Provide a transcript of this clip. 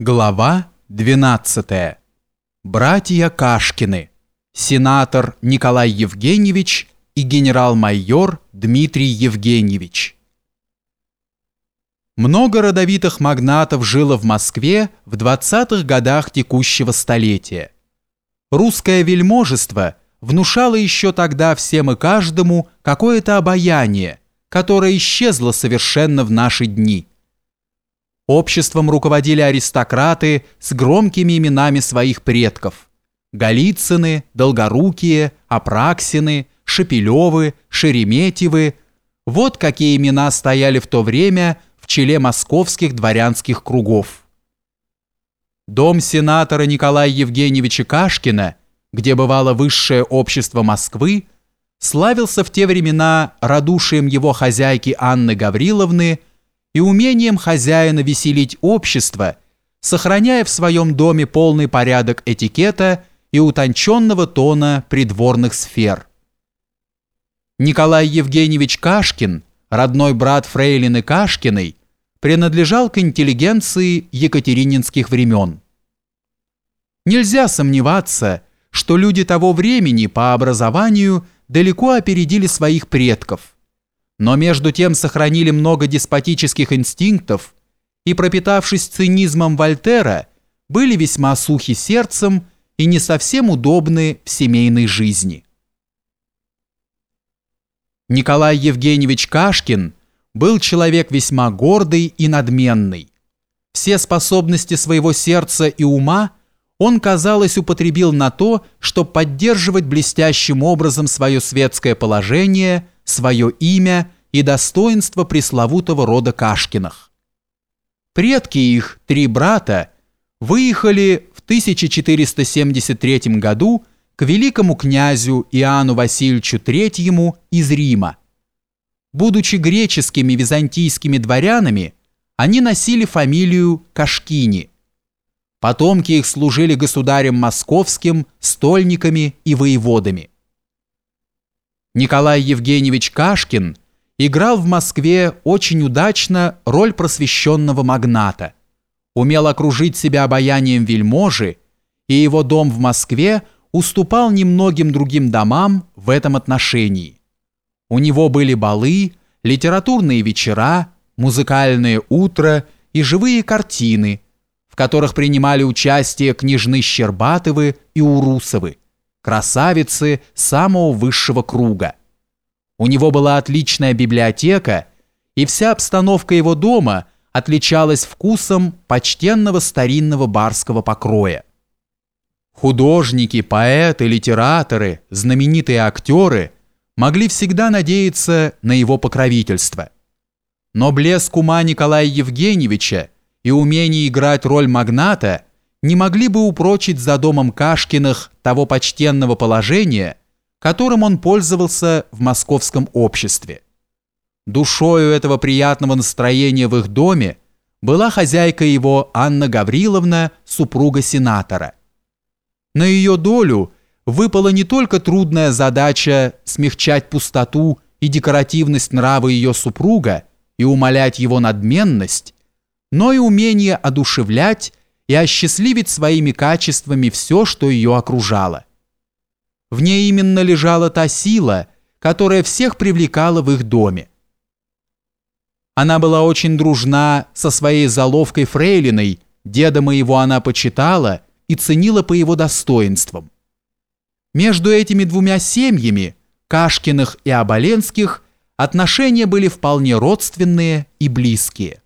Глава 12. Братья Кашкины. Сенатор Николай Евгеньевич и генерал-майор Дмитрий Евгеньевич. Много родовитых магнатов жило в Москве в 20-х годах текущего столетия. Русское вельможество внушало еще тогда всем и каждому какое-то обаяние, которое исчезло совершенно в наши дни – Обществом руководили аристократы с громкими именами своих предков. Голицыны, Долгорукие, Апраксины, Шепелевы, Шереметьевы. Вот какие имена стояли в то время в челе московских дворянских кругов. Дом сенатора Николая Евгеньевича Кашкина, где бывало высшее общество Москвы, славился в те времена радушием его хозяйки Анны Гавриловны – и умением хозяина веселить общество, сохраняя в своем доме полный порядок этикета и утонченного тона придворных сфер. Николай Евгеньевич Кашкин, родной брат Фрейлины Кашкиной, принадлежал к интеллигенции екатерининских времен. Нельзя сомневаться, что люди того времени по образованию далеко опередили своих предков – но между тем сохранили много деспотических инстинктов и, пропитавшись цинизмом Вольтера, были весьма сухи сердцем и не совсем удобны в семейной жизни. Николай Евгеньевич Кашкин был человек весьма гордый и надменный. Все способности своего сердца и ума он, казалось, употребил на то, чтобы поддерживать блестящим образом свое светское положение – свое имя и достоинство пресловутого рода Кашкиных. Предки их, три брата, выехали в 1473 году к великому князю Иоанну Васильевичу III из Рима. Будучи греческими византийскими дворянами, они носили фамилию Кашкини. Потомки их служили государем московским, стольниками и воеводами. Николай Евгеньевич Кашкин играл в Москве очень удачно роль просвещенного магната, умел окружить себя обаянием вельможи, и его дом в Москве уступал немногим другим домам в этом отношении. У него были балы, литературные вечера, музыкальное утро и живые картины, в которых принимали участие княжны Щербатовы и Урусовы, красавицы самого высшего круга. У него была отличная библиотека, и вся обстановка его дома отличалась вкусом почтенного старинного барского покроя. Художники, поэты, литераторы, знаменитые актеры могли всегда надеяться на его покровительство. Но блеск ума Николая Евгеньевича и умение играть роль магната – не могли бы упрочить за домом Кашкиных того почтенного положения, которым он пользовался в московском обществе. Душою этого приятного настроения в их доме была хозяйка его Анна Гавриловна, супруга сенатора. На ее долю выпала не только трудная задача смягчать пустоту и декоративность нрава ее супруга и умалять его надменность, но и умение одушевлять и осчастливить своими качествами все, что ее окружало. В ней именно лежала та сила, которая всех привлекала в их доме. Она была очень дружна со своей заловкой Фрейлиной, деда моего она почитала и ценила по его достоинствам. Между этими двумя семьями, Кашкиных и Оболенских, отношения были вполне родственные и близкие.